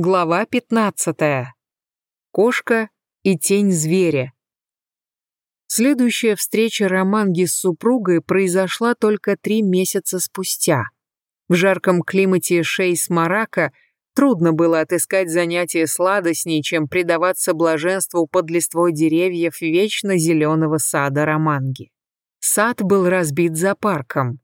Глава 15. Кошка и тень зверя. Следующая встреча Романги с супругой произошла только три месяца спустя. В жарком климате Шейс-Марака трудно было отыскать занятие сладостней, чем предаваться блаженству под листвой деревьев вечно зеленого сада Романги. Сад был разбит за парком.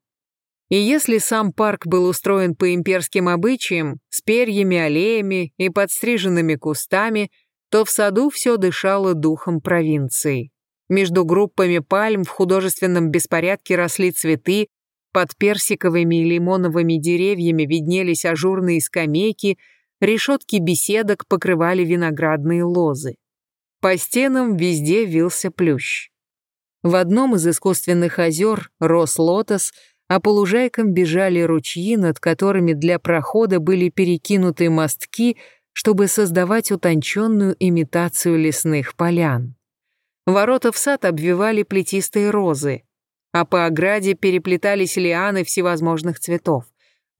И если сам парк был устроен по имперским обычаям, с перьями, аллеями и подстриженными кустами, то в саду все дышало духом провинции. Между группами пальм в художественном беспорядке росли цветы, под персиковыми и лимоновыми деревьями виднелись ажурные скамейки, решетки беседок покрывали виноградные лозы. По стенам везде вился плющ. В одном из искусственных озер рос лотос — а по лужайкам бежали ручьи, над которыми для прохода были перекинуты мостки, чтобы создавать утонченную имитацию лесных полян. Ворота в сад обвивали плетистые розы, а по ограде переплетались лианы всевозможных цветов.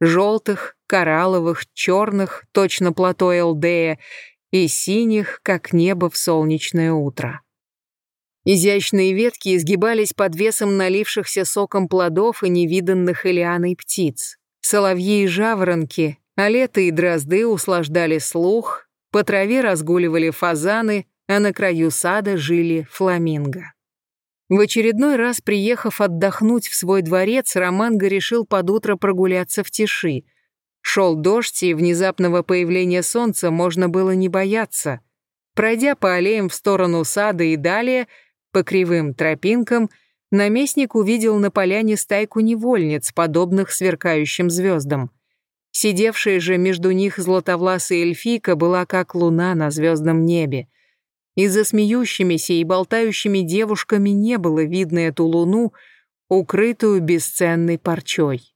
Желтых, коралловых, черных, точно плато Элдея, и синих, как небо в солнечное утро. Изящные ветки изгибались под весом налившихся соком плодов и невиданных элианой птиц. Соловьи и жаворонки, а лето и дрозды услаждали слух, по траве разгуливали фазаны, а на краю сада жили фламинго. В очередной раз, приехав отдохнуть в свой дворец, Романго решил под утро прогуляться в тиши. Шел дождь, и внезапного появления солнца можно было не бояться. Пройдя по аллеям в сторону сада и далее — по кривым тропинкам наместник увидел на поляне стайку невольниц, подобных сверкающим звездам. Сидевшая же между них златовласая эльфийка была как луна на звездном небе. И за смеющимися и болтающими девушками не было видно эту луну, укрытую бесценной парчой.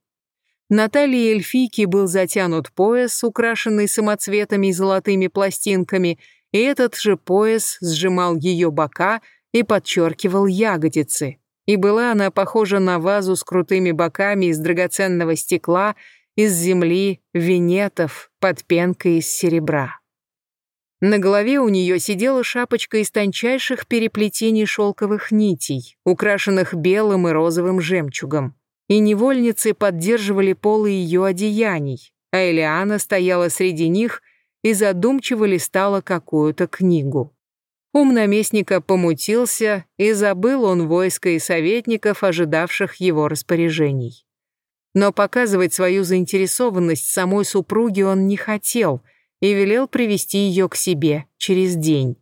На талии эльфийки был затянут пояс, украшенный самоцветами и золотыми пластинками, и этот же пояс сжимал ее бока — и подчеркивал ягодицы. И была она похожа на вазу с крутыми боками из драгоценного стекла, из земли, венетов, под пенкой из серебра. На голове у нее сидела шапочка из тончайших переплетений шелковых нитей, украшенных белым и розовым жемчугом. И невольницы поддерживали полы ее одеяний, а Элиана стояла среди них и задумчиво листала какую-то книгу. Ум наместника помутился, и забыл он войско и советников, ожидавших его распоряжений. Но показывать свою заинтересованность самой супруге он не хотел и велел привести ее к себе через день.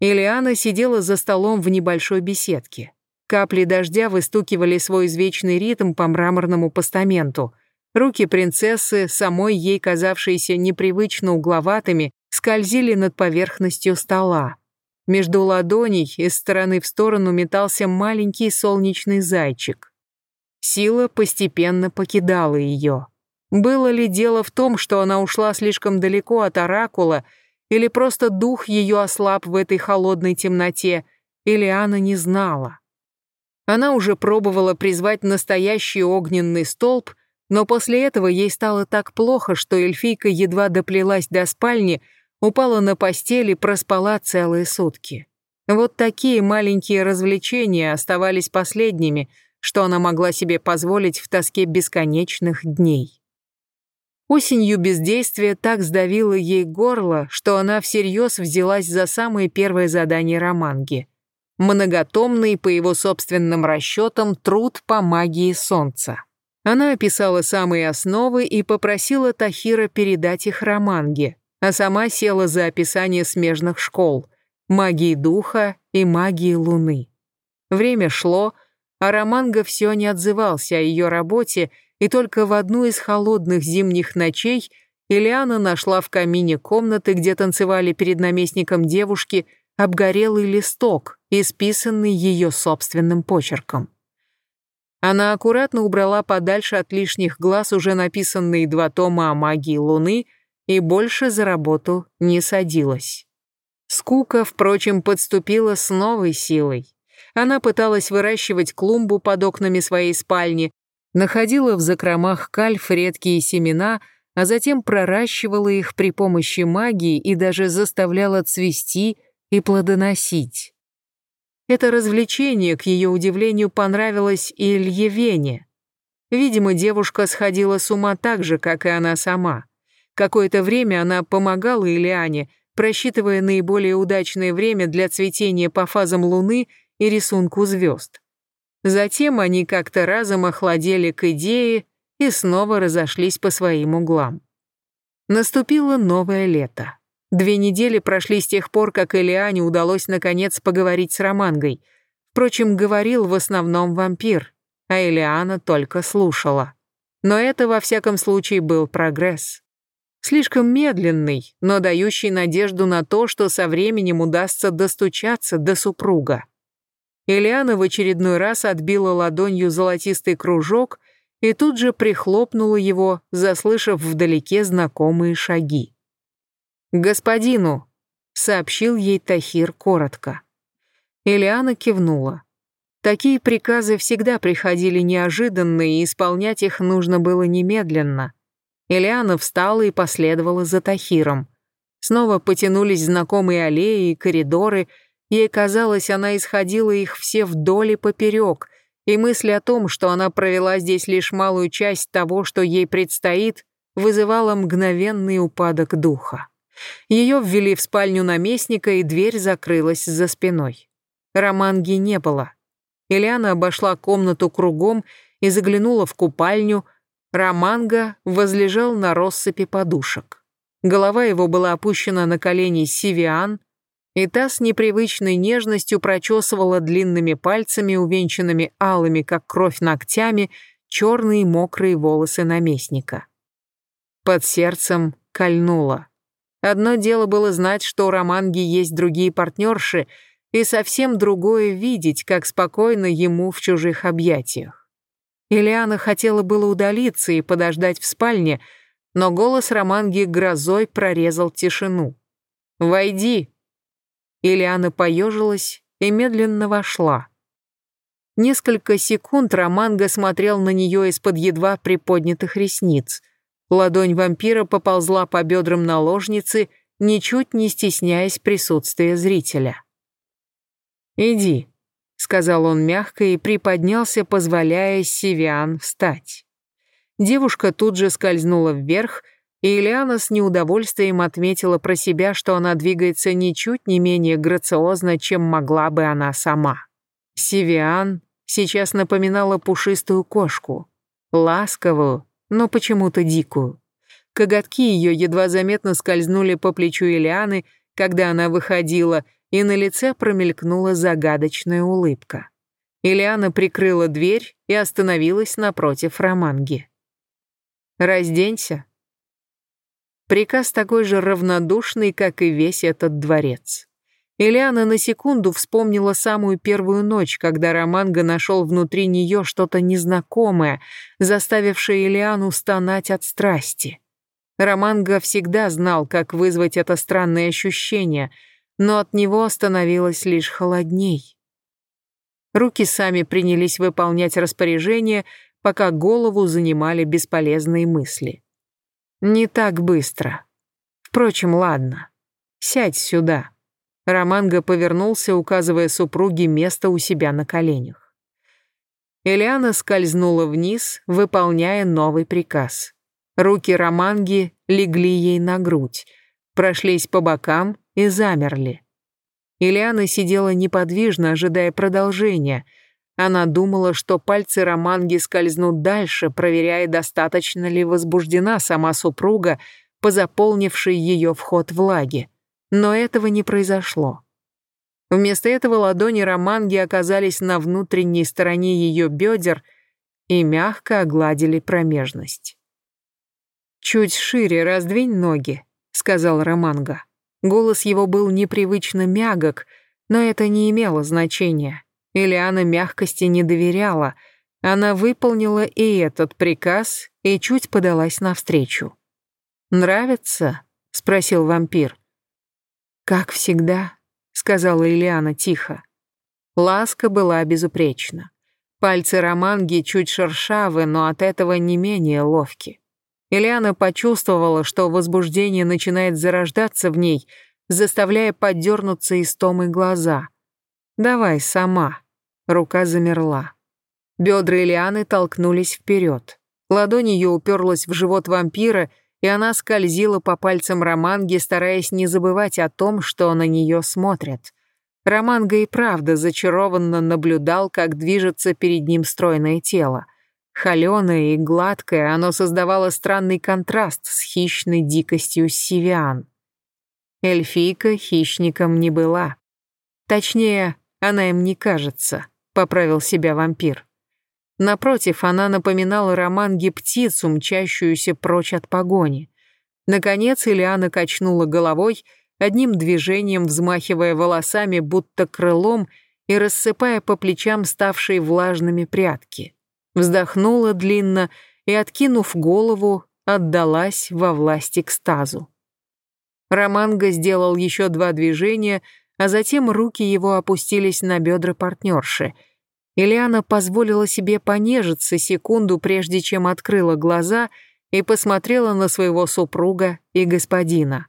Илиана сидела за столом в небольшой беседке. Капли дождя выстукивали свой извечный ритм по мраморному постаменту. Руки принцессы, самой ей казавшиеся непривычно угловатыми, скользили над поверхностью стола. Между ладоней из стороны в сторону метался маленький солнечный зайчик. Сила постепенно покидала ее. Было ли дело в том, что она ушла слишком далеко от оракула, или просто дух ее ослаб в этой холодной темноте, или она не знала. Она уже пробовала призвать настоящий огненный столб, но после этого ей стало так плохо, что эльфийка едва доплелась до спальни, упала на постель и проспала целые сутки. Вот такие маленькие развлечения оставались последними, что она могла себе позволить в тоске бесконечных дней. Осенью бездействие так сдавило ей горло, что она всерьез взялась за самое первое задание Романги — многотомный, по его собственным расчетам, труд по магии солнца. Она описала самые основы и попросила Тахира передать их Романге, а сама села за описание смежных школ — магии духа и магии луны. Время шло, а Романго все не отзывался о ее работе, и только в одну из холодных зимних ночей Ильяна нашла в камине комнаты, где танцевали перед наместником девушки, обгорелый листок, исписанный ее собственным почерком. Она аккуратно убрала подальше от лишних глаз уже написанные два тома о магии Луны и больше за работу не садилась. Скука, впрочем, подступила с новой силой. Она пыталась выращивать клумбу под окнами своей спальни, находила в закромах кальф редкие семена, а затем проращивала их при помощи магии и даже заставляла цвести и плодоносить. Это развлечение, к ее удивлению, понравилось и Ильевене. Видимо, девушка сходила с ума так же, как и она сама. Какое-то время она помогала Ильяне, просчитывая наиболее удачное время для цветения по фазам Луны и рисунку звезд. Затем они как-то разом охладели к идее и снова разошлись по своим углам. Наступило новое лето. Две недели прошли с тех пор, как Элиане удалось наконец поговорить с Романгой. Впрочем, говорил в основном вампир, а Элиана только слушала. Но это, во всяком случае, был прогресс. Слишком медленный, но дающий надежду на то, что со временем удастся достучаться до супруга. Элиана в очередной раз отбила ладонью золотистый кружок и тут же прихлопнула его, заслышав вдалеке знакомые шаги. «Господину», — сообщил ей Тахир коротко. Элиана кивнула. Такие приказы всегда приходили неожиданно, и исполнять их нужно было немедленно. Элиана встала и последовала за Тахиром. Снова потянулись знакомые аллеи и коридоры, ей казалось, она исходила их все вдоль и поперек, и мысль о том, что она провела здесь лишь малую часть того, что ей предстоит, вызывала мгновенный упадок духа. Ее ввели в спальню наместника, и дверь закрылась за спиной. Романги не было. Ильяна обошла комнату кругом и заглянула в купальню. Романга возлежал на россыпи подушек. Голова его была опущена на колени Сивиан, и та с непривычной нежностью прочесывала длинными пальцами, увенчанными алыми, как кровь ногтями, черные мокрые волосы наместника. Под сердцем кольнуло. Одно дело было знать, что у Романги есть другие партнерши, и совсем другое видеть, как спокойно ему в чужих объятиях. Ильяна хотела было удалиться и подождать в спальне, но голос Романги грозой прорезал тишину. «Войди!» Ильяна поежилась и медленно вошла. Несколько секунд Романга смотрел на нее из-под едва приподнятых ресниц — Ладонь вампира поползла по бедрам наложницы, ничуть не стесняясь присутствия зрителя. «Иди», — сказал он мягко и приподнялся, позволяя Сивиан встать. Девушка тут же скользнула вверх, и Ильяна с неудовольствием отметила про себя, что она двигается ничуть не менее грациозно, чем могла бы она сама. Сивиан сейчас напоминала пушистую кошку, ласковую, но почему-то дикую. Коготки ее едва заметно скользнули по плечу Элианы, когда она выходила, и на лице промелькнула загадочная улыбка. Элиана прикрыла дверь и остановилась напротив Романги. «Разденься». Приказ такой же равнодушный, как и весь этот дворец. Элиана на секунду вспомнила самую первую ночь, когда Романго нашел внутри нее что-то незнакомое, заставившее Элиану стонать от страсти. Романго всегда знал, как вызвать это странное ощущение, но от него становилось лишь холодней. Руки сами принялись выполнять распоряжение, пока голову занимали бесполезные мысли. Не так быстро. Впрочем, ладно. Сядь сюда. Романго повернулся, указывая супруге место у себя на коленях. Элиана скользнула вниз, выполняя новый приказ. Руки Романги легли ей на грудь, прошлись по бокам и замерли. Ильяна сидела неподвижно, ожидая продолжения. Она думала, что пальцы Романги скользнут дальше, проверяя, достаточно ли возбуждена сама супруга по заполнившей ее вход влаги. Но этого не произошло. Вместо этого ладони Романги оказались на внутренней стороне ее бедер и мягко огладили промежность. «Чуть шире раздвинь ноги», — сказал Романга. Голос его был непривычно мягок, но это не имело значения. Ильяна мягкости не доверяла. Она выполнила и этот приказ и чуть подалась навстречу. «Нравится?» — спросил вампир. «Как всегда», — сказала Ильяна тихо. Ласка была безупречна. Пальцы Романги чуть шершавы, но от этого не менее ловки. Ильяна почувствовала, что возбуждение начинает зарождаться в ней, заставляя поддернуться истомы глаза. «Давай сама». Рука замерла. Бедра Ильяны толкнулись вперед. Ладонь ее уперлась в живот вампира, и она скользила по пальцам Романги, стараясь не забывать о том, что на нее смотрят. Романга и правда зачарованно наблюдал, как движется перед ним стройное тело. Холеное и гладкое, оно создавало странный контраст с хищной дикостью сивиан. Эльфийка хищником не была. Точнее, она им не кажется, поправил себя вампир. Напротив, она напоминала Романге птицу, мчащуюся прочь от погони. Наконец Ильяна качнула головой одним движением взмахивая волосами, будто крылом, и рассыпая по плечам ставшие влажными прядки. Вздохнула длинно и, откинув голову, отдалась во власть экстазу. Романго сделал еще два движения, а затем руки его опустились на бедра партнерши. Ильяна позволила себе понежиться секунду, прежде чем открыла глаза и посмотрела на своего супруга и господина.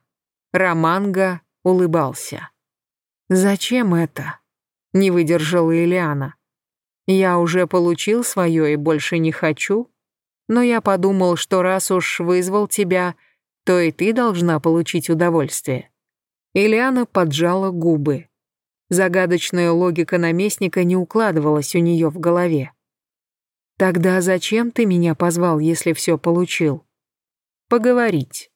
Романго улыбался. «Зачем это?» — не выдержала Ильяна. «Я уже получил свое и больше не хочу, но я подумал, что раз уж вызвал тебя, то и ты должна получить удовольствие». Ильяна поджала губы. Загадочная логика наместника не укладывалась у нее в голове. «Тогда зачем ты меня позвал, если все получил?» «Поговорить».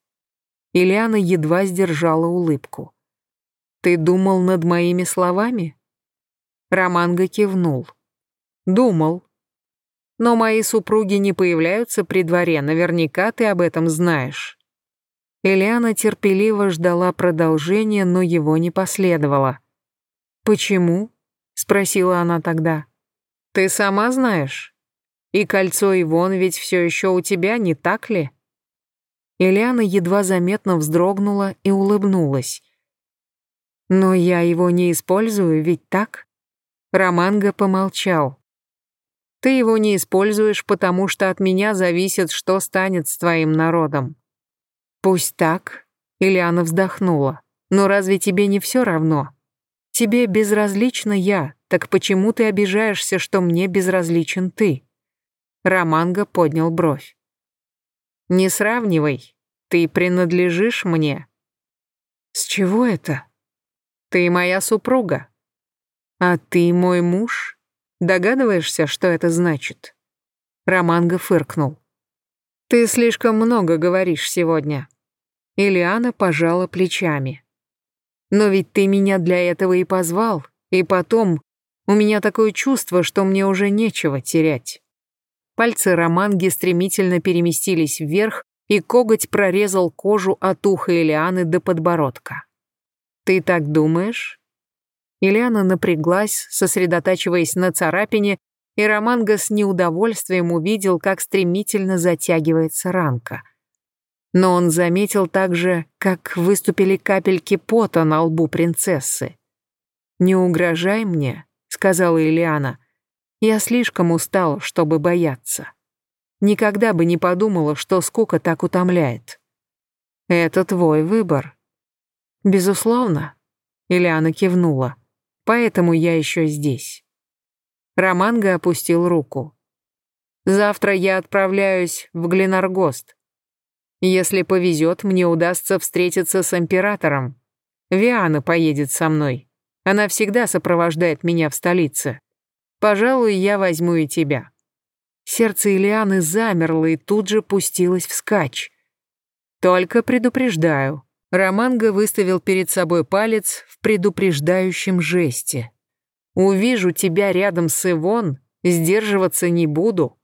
Ильяна едва сдержала улыбку. «Ты думал над моими словами?» Романго кивнул. «Думал. Но мои супруги не появляются при дворе, наверняка ты об этом знаешь». Ильяна терпеливо ждала продолжения, но его не последовало. «Почему?» — спросила она тогда. «Ты сама знаешь. И кольцо Ивон ведь все еще у тебя, не так ли?» Элиана едва заметно вздрогнула и улыбнулась. «Но я его не использую, ведь так?» Романго помолчал. «Ты его не используешь, потому что от меня зависит, что станет с твоим народом». «Пусть так», — Ильяна вздохнула. «Но разве тебе не все равно? Тебе безразлична я, так почему ты обижаешься, что мне безразличен ты?» Романго поднял бровь. Не сравнивай. Ты принадлежишь мне. С чего это? Ты моя супруга. А ты мой муж? Догадываешься, что это значит? Романго фыркнул. Ты слишком много говоришь сегодня. Ильяна пожала плечами. Но ведь ты меня для этого и позвал, и потом у меня такое чувство, что мне уже нечего терять. Пальцы Романги стремительно переместились вверх, и коготь прорезал кожу от уха Элианы до подбородка. «Ты так думаешь?» Ильяна напряглась, сосредотачиваясь на царапине, и Романго с неудовольствием увидел, как стремительно затягивается ранка. Но он заметил также, как выступили капельки пота на лбу принцессы. «Не угрожай мне», — сказала Ильяна. Я слишком устал, чтобы бояться. Никогда бы не подумала, что скука так утомляет. Это твой выбор. Безусловно. Ильяна кивнула. Поэтому я еще здесь. Романго опустил руку. Завтра я отправляюсь в Гленаргост. Если повезет, мне удастся встретиться с императором. Виана поедет со мной. Она всегда сопровождает меня в столице. Пожалуй, я возьму и тебя». Сердце Ильяны замерло и тут же пустилось вскачь. «Только предупреждаю». Романго выставил перед собой палец в предупреждающем жесте. «Увижу тебя рядом с Ивон, сдерживаться не буду».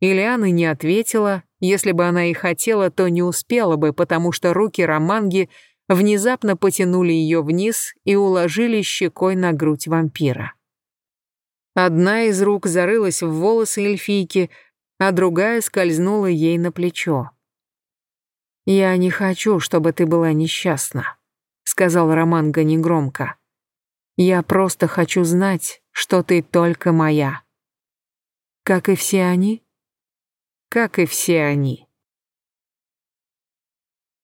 Ильяна не ответила, если бы она и хотела, то не успела бы, потому что руки Романги внезапно потянули ее вниз и уложили щекой на грудь вампира. Одна из рук зарылась в волосы эльфийки, а другая скользнула ей на плечо. «Я не хочу, чтобы ты была несчастна», — сказал Романго негромко. «Я просто хочу знать, что ты только моя». «Как и все они?» «Как и все они».